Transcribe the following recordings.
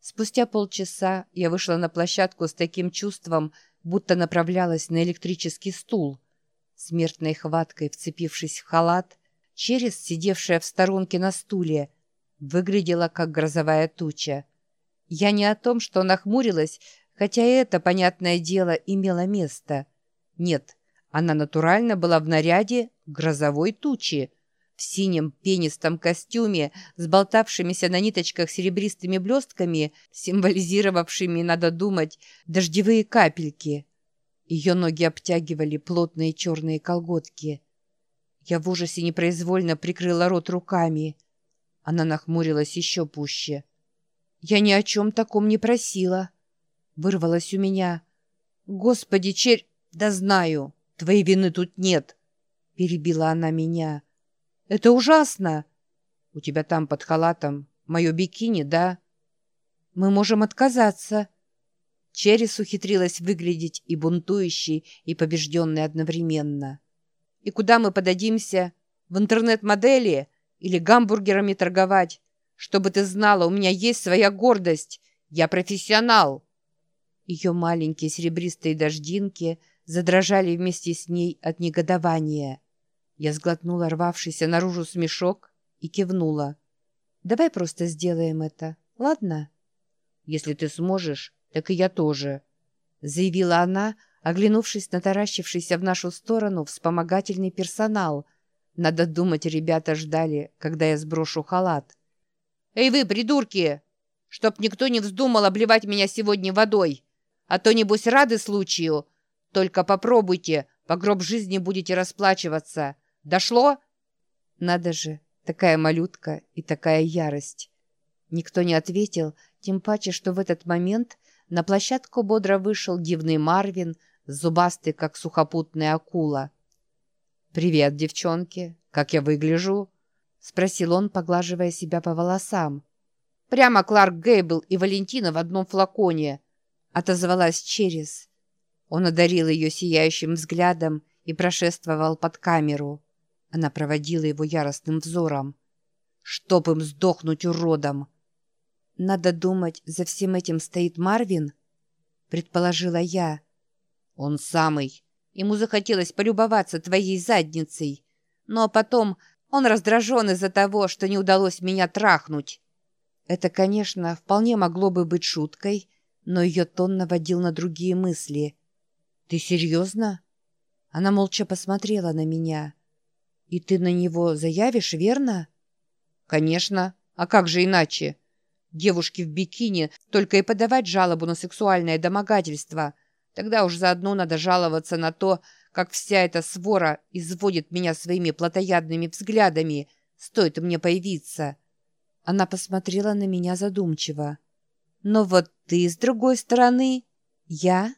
Спустя полчаса я вышла на площадку с таким чувством, будто направлялась на электрический стул. Смертной хваткой вцепившись в халат, через, сидевшая в сторонке на стуле, выглядела как грозовая туча. Я не о том, что нахмурилась, хотя это, понятное дело, имело место. Нет, она натурально была в наряде грозовой тучи, в синем пенистом костюме с болтавшимися на ниточках серебристыми блестками, символизировавшими, надо думать, дождевые капельки. Ее ноги обтягивали плотные черные колготки. Я в ужасе непроизвольно прикрыла рот руками. Она нахмурилась еще пуще. «Я ни о чем таком не просила», — вырвалось у меня. «Господи, черь... Да знаю, твоей вины тут нет», — перебила она меня. Это ужасно. У тебя там под халатом мое бикини, да? Мы можем отказаться. Черес ухитрилась выглядеть и бунтующей, и побежденной одновременно. И куда мы подадимся? В интернет-модели или гамбургерами торговать? Чтобы ты знала, у меня есть своя гордость. Я профессионал. Ее маленькие серебристые дождинки задрожали вместе с ней от негодования. Я сглотнула рвавшийся наружу смешок и кивнула. «Давай просто сделаем это, ладно?» «Если ты сможешь, так и я тоже», — заявила она, оглянувшись на таращившийся в нашу сторону вспомогательный персонал. Надо думать, ребята ждали, когда я сброшу халат. «Эй вы, придурки! Чтоб никто не вздумал обливать меня сегодня водой! А то, небось, рады случаю! Только попробуйте, по гроб жизни будете расплачиваться!» Дошло?» «Надо же, такая малютка и такая ярость!» Никто не ответил, тем паче, что в этот момент на площадку бодро вышел дивный Марвин, зубастый, как сухопутная акула. «Привет, девчонки! Как я выгляжу?» — спросил он, поглаживая себя по волосам. «Прямо Кларк Гейбл и Валентина в одном флаконе!» — отозвалась Через. Он одарил ее сияющим взглядом и прошествовал под камеру. Она проводила его яростным взором. «Чтоб им сдохнуть уродом!» «Надо думать, за всем этим стоит Марвин?» Предположила я. «Он самый. Ему захотелось полюбоваться твоей задницей. А потом он раздражен из-за того, что не удалось меня трахнуть». Это, конечно, вполне могло бы быть шуткой, но ее тон наводил на другие мысли. «Ты серьезно?» Она молча посмотрела на меня. «И ты на него заявишь, верно?» «Конечно. А как же иначе? Девушке в бикини только и подавать жалобу на сексуальное домогательство. Тогда уж заодно надо жаловаться на то, как вся эта свора изводит меня своими плотоядными взглядами. Стоит мне появиться». Она посмотрела на меня задумчиво. «Но вот ты, с другой стороны, я?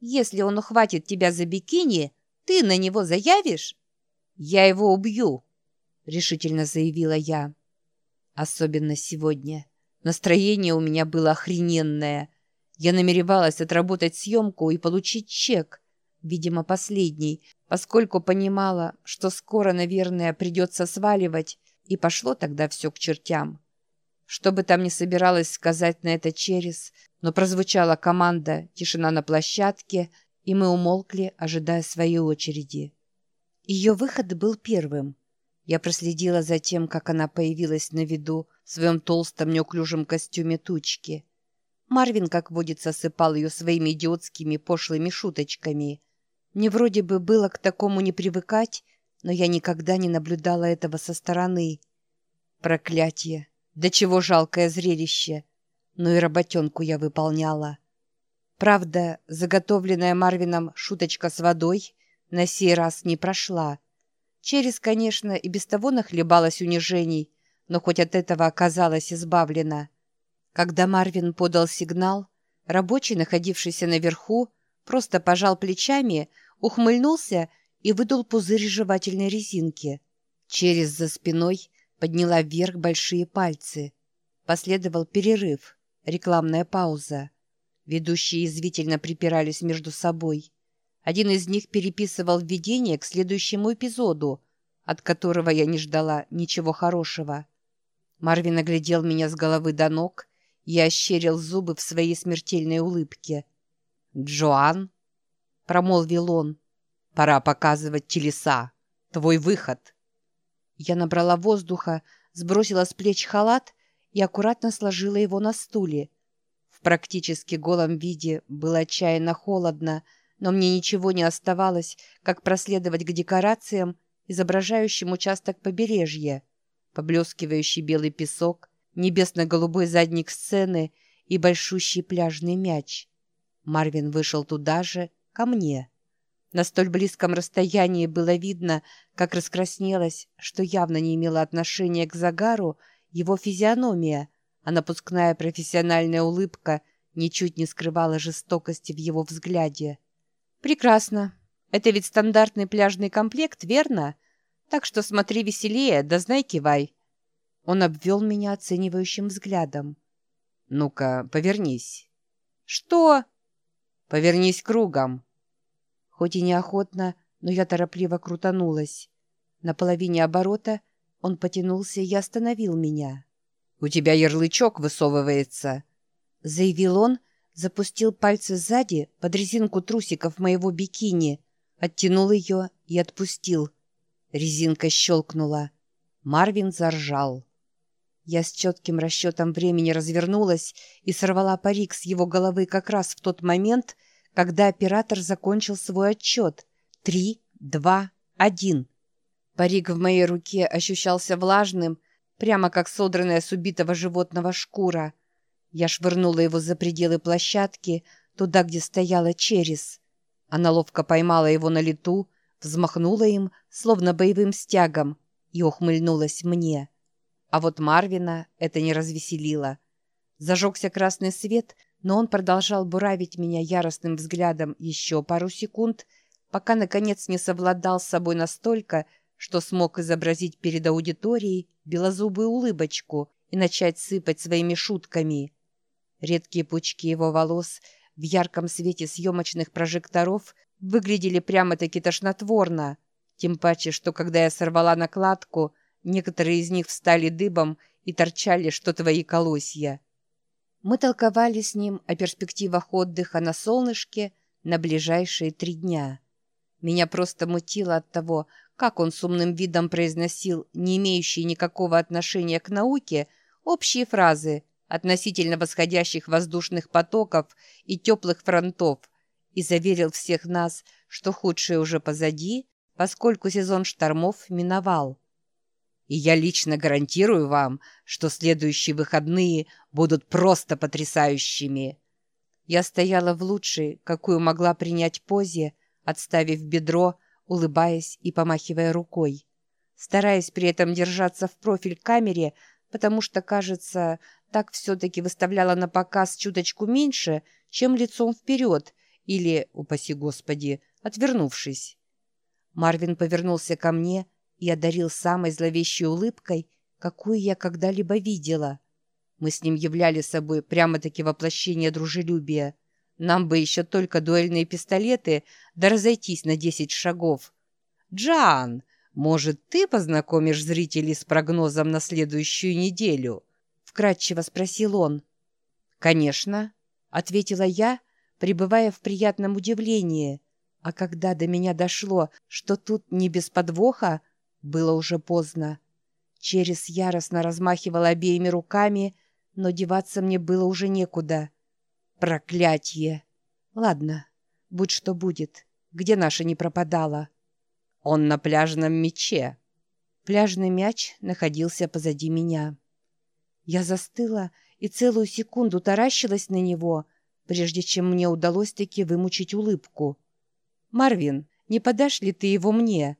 Если он ухватит тебя за бикини, ты на него заявишь?» «Я его убью», — решительно заявила я. Особенно сегодня. Настроение у меня было охрененное. Я намеревалась отработать съемку и получить чек, видимо, последний, поскольку понимала, что скоро, наверное, придется сваливать, и пошло тогда все к чертям. Что бы там ни собиралась сказать на это через, но прозвучала команда «Тишина на площадке», и мы умолкли, ожидая своей очереди. Ее выход был первым. Я проследила за тем, как она появилась на виду в своем толстом неуклюжем костюме тучки. Марвин, как водится, сыпал ее своими идиотскими пошлыми шуточками. Мне вроде бы было к такому не привыкать, но я никогда не наблюдала этого со стороны. Проклятие! Да чего жалкое зрелище! Но и работенку я выполняла. Правда, заготовленная Марвином шуточка с водой на сей раз не прошла. Через, конечно, и без того нахлебалась унижений, но хоть от этого оказалась избавлена. Когда Марвин подал сигнал, рабочий, находившийся наверху, просто пожал плечами, ухмыльнулся и выдул пузырь жевательной резинки. Через за спиной подняла вверх большие пальцы. Последовал перерыв, рекламная пауза. Ведущие извительно припирались между собой. Один из них переписывал введение к следующему эпизоду, от которого я не ждала ничего хорошего. Марвин оглядел меня с головы до ног Я ощерил зубы в своей смертельной улыбке. «Джоан?» — промолвил он. «Пора показывать телеса. Твой выход». Я набрала воздуха, сбросила с плеч халат и аккуратно сложила его на стуле. В практически голом виде было отчаянно холодно, но мне ничего не оставалось, как проследовать к декорациям, изображающим участок побережья, поблескивающий белый песок, небесно-голубой задник сцены и большущий пляжный мяч. Марвин вышел туда же, ко мне. На столь близком расстоянии было видно, как раскраснелась, что явно не имело отношения к загару, его физиономия, а напускная профессиональная улыбка ничуть не скрывала жестокости в его взгляде. «Прекрасно. Это ведь стандартный пляжный комплект, верно? Так что смотри веселее, да знай кивай». Он обвел меня оценивающим взглядом. «Ну-ка, повернись». «Что?» «Повернись кругом». Хоть и неохотно, но я торопливо крутанулась. На половине оборота он потянулся и остановил меня. «У тебя ярлычок высовывается», — заявил он, запустил пальцы сзади под резинку трусиков моего бикини, оттянул ее и отпустил. Резинка щелкнула. Марвин заржал. Я с четким расчетом времени развернулась и сорвала парик с его головы как раз в тот момент, когда оператор закончил свой отчет. Три, два, один. Парик в моей руке ощущался влажным, прямо как содранная с убитого животного шкура. Я швырнула его за пределы площадки, туда, где стояла Черес. Она ловко поймала его на лету, взмахнула им, словно боевым стягом, и ухмыльнулась мне. А вот Марвина это не развеселило. Зажегся красный свет, но он продолжал буравить меня яростным взглядом еще пару секунд, пока, наконец, не совладал с собой настолько, что смог изобразить перед аудиторией белозубую улыбочку и начать сыпать своими шутками. Редкие пучки его волос в ярком свете съемочных прожекторов выглядели прямо-таки тошнотворно, тем паче, что когда я сорвала накладку, некоторые из них встали дыбом и торчали, что твои колосья. Мы толковали с ним о перспективах отдыха на солнышке на ближайшие три дня. Меня просто мутило от того, как он с умным видом произносил, не имеющие никакого отношения к науке, общие фразы относительно восходящих воздушных потоков и теплых фронтов и заверил всех нас, что худшее уже позади, поскольку сезон штормов миновал. И я лично гарантирую вам, что следующие выходные будут просто потрясающими. Я стояла в лучшей, какую могла принять позе, отставив бедро, улыбаясь и помахивая рукой, стараясь при этом держаться в профиль камере, потому что, кажется, так все-таки выставляла на показ чуточку меньше, чем лицом вперед или, упаси Господи, отвернувшись. Марвин повернулся ко мне и одарил самой зловещей улыбкой, какую я когда-либо видела. Мы с ним являли собой прямо-таки воплощение дружелюбия — нам бы еще только дуэльные пистолеты, да разойтись на десять шагов. «Джан, может, ты познакомишь зрителей с прогнозом на следующую неделю?» — вкратчиво спросил он. «Конечно», — ответила я, пребывая в приятном удивлении. А когда до меня дошло, что тут не без подвоха, было уже поздно. Через яростно размахивала обеими руками, но деваться мне было уже некуда. Проклятье! Ладно, будь что будет. Где наша не пропадала? Он на пляжном мяче. Пляжный мяч находился позади меня. Я застыла и целую секунду таращилась на него, прежде чем мне удалось таки вымучить улыбку. «Марвин, не подашь ли ты его мне?»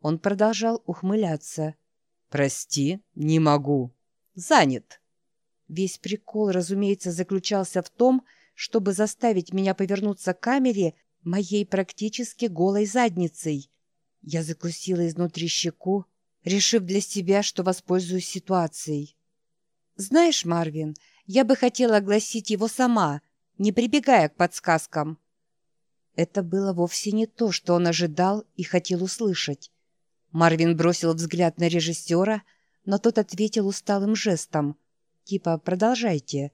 Он продолжал ухмыляться. «Прости, не могу. Занят». Весь прикол, разумеется, заключался в том, чтобы заставить меня повернуться к камере моей практически голой задницей. Я закусила изнутри щеку, решив для себя, что воспользуюсь ситуацией. «Знаешь, Марвин, я бы хотела огласить его сама, не прибегая к подсказкам». Это было вовсе не то, что он ожидал и хотел услышать. Марвин бросил взгляд на режиссера, но тот ответил усталым жестом — Типа «продолжайте».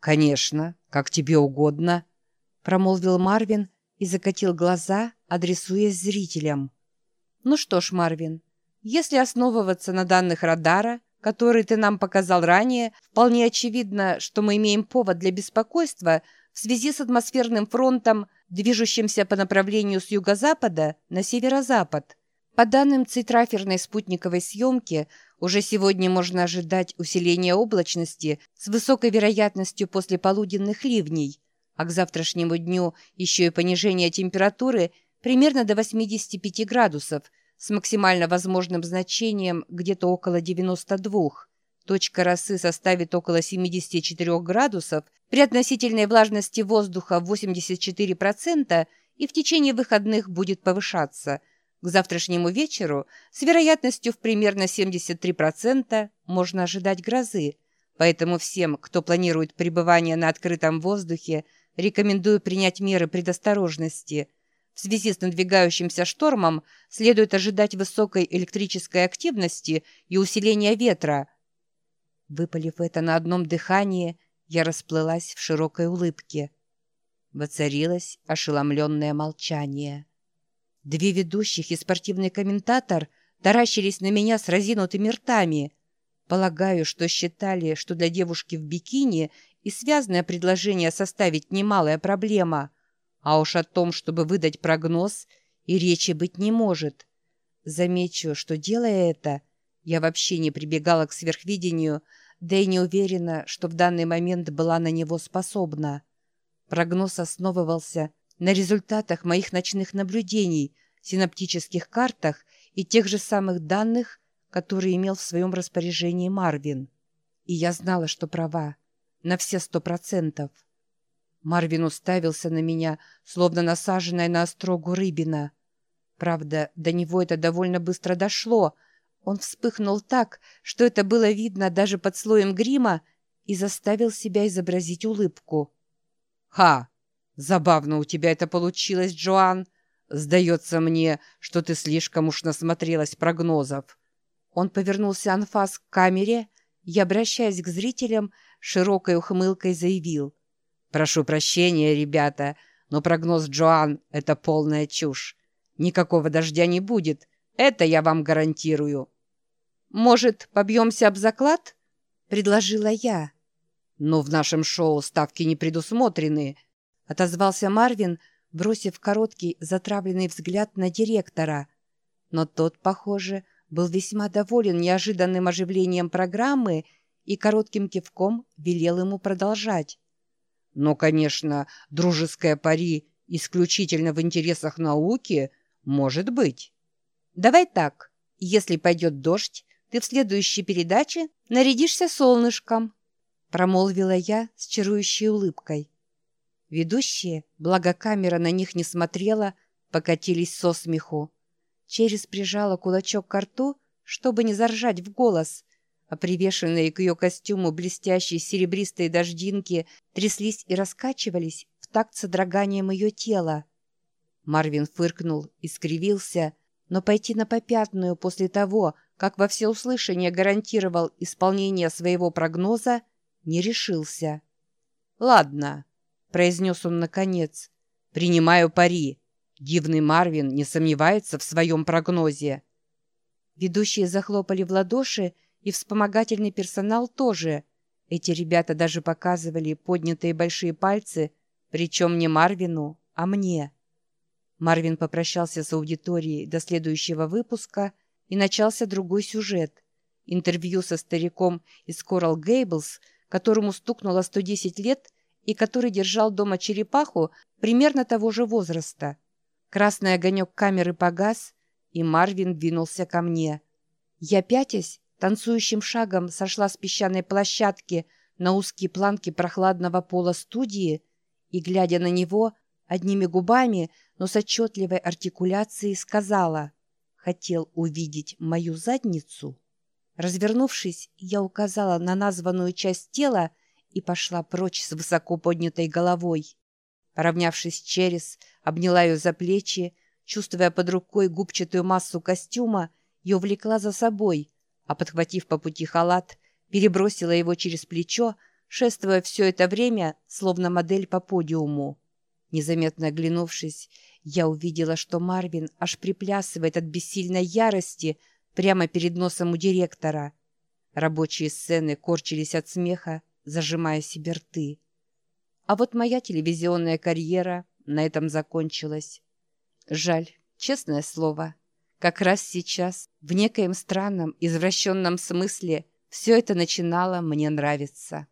«Конечно, как тебе угодно», — промолвил Марвин и закатил глаза, адресуясь зрителям. «Ну что ж, Марвин, если основываться на данных радара, которые ты нам показал ранее, вполне очевидно, что мы имеем повод для беспокойства в связи с атмосферным фронтом, движущимся по направлению с юго-запада на северо-запад. По данным цитраферной спутниковой съемки, уже сегодня можно ожидать усиления облачности с высокой вероятностью после полуденных ливней, а к завтрашнему дню еще и понижение температуры примерно до 85 градусов с максимально возможным значением где-то около 92. Точка росы составит около 74 градусов при относительной влажности воздуха в 84% и в течение выходных будет повышаться – к завтрашнему вечеру с вероятностью в примерно 73% можно ожидать грозы, поэтому всем, кто планирует пребывание на открытом воздухе, рекомендую принять меры предосторожности. В связи с надвигающимся штормом следует ожидать высокой электрической активности и усиления ветра. Выпалив это на одном дыхании, я расплылась в широкой улыбке. Воцарилось ошеломленное молчание. Две ведущих и спортивный комментатор таращились на меня с разинутыми ртами. Полагаю, что считали, что для девушки в бикини и связанное предложение составить немалая проблема. А уж о том, чтобы выдать прогноз, и речи быть не может. Замечу, что, делая это, я вообще не прибегала к сверхвидению, да и не уверена, что в данный момент была на него способна. Прогноз основывался на результатах моих ночных наблюдений, синаптических картах и тех же самых данных, которые имел в своем распоряжении Марвин. И я знала, что права. На все сто процентов. Марвин уставился на меня, словно насаженная на острогу рыбина. Правда, до него это довольно быстро дошло. Он вспыхнул так, что это было видно даже под слоем грима, и заставил себя изобразить улыбку. «Ха! Забавно у тебя это получилось, Джоан. Сдается мне, что ты слишком уж насмотрелась прогнозов». Он повернулся анфас к камере и, обращаясь к зрителям, широкой ухмылкой заявил. «Прошу прощения, ребята, но прогноз Джоан — это полная чушь. Никакого дождя не будет, это я вам гарантирую». «Может, побьемся об заклад?» — предложила я. «Но в нашем шоу ставки не предусмотрены», — отозвался Марвин, бросив короткий затравленный взгляд на директора. Но тот, похоже, был весьма доволен неожиданным оживлением программы и коротким кивком велел ему продолжать. «Но, конечно, дружеская пари исключительно в интересах науки может быть. Давай так, если пойдет дождь, ты в следующей передаче нарядишься солнышком», промолвила я с чарующей улыбкой. Ведущие, благо камера на них не смотрела, покатились со смеху. Через прижала кулачок к рту, чтобы не заржать в голос, а привешенные к ее костюму блестящие серебристые дождинки тряслись и раскачивались в такт содроганием ее тела. Марвин фыркнул и скривился, но пойти на попятную после того, как во всеуслышание гарантировал исполнение своего прогноза, не решился. «Ладно», произнес он наконец. «Принимаю пари. Дивный Марвин не сомневается в своем прогнозе». Ведущие захлопали в ладоши, и вспомогательный персонал тоже. Эти ребята даже показывали поднятые большие пальцы, причем не Марвину, а мне. Марвин попрощался с аудиторией до следующего выпуска, и начался другой сюжет. Интервью со стариком из Coral Gables, которому стукнуло 110 лет и который держал дома черепаху примерно того же возраста. Красный огонек камеры погас, и Марвин двинулся ко мне. Я, пятясь, танцующим шагом сошла с песчаной площадки на узкие планки прохладного пола студии и, глядя на него, одними губами, но с отчетливой артикуляцией сказала «Хотел увидеть мою задницу?» Развернувшись, я указала на названную часть тела и пошла прочь с высоко поднятой головой. Равнявшись через, обняла ее за плечи, чувствуя под рукой губчатую массу костюма, ее влекла за собой, а, подхватив по пути халат, перебросила его через плечо, шествуя все это время, словно модель по подиуму. Незаметно оглянувшись, я увидела, что Марвин аж приплясывает от бессильной ярости прямо перед носом у директора. Рабочие сцены корчились от смеха, зажимая себе рты. А вот моя телевизионная карьера на этом закончилась. Жаль, честное слово. Как раз сейчас, в некоем странном, извращенном смысле, все это начинало мне нравиться.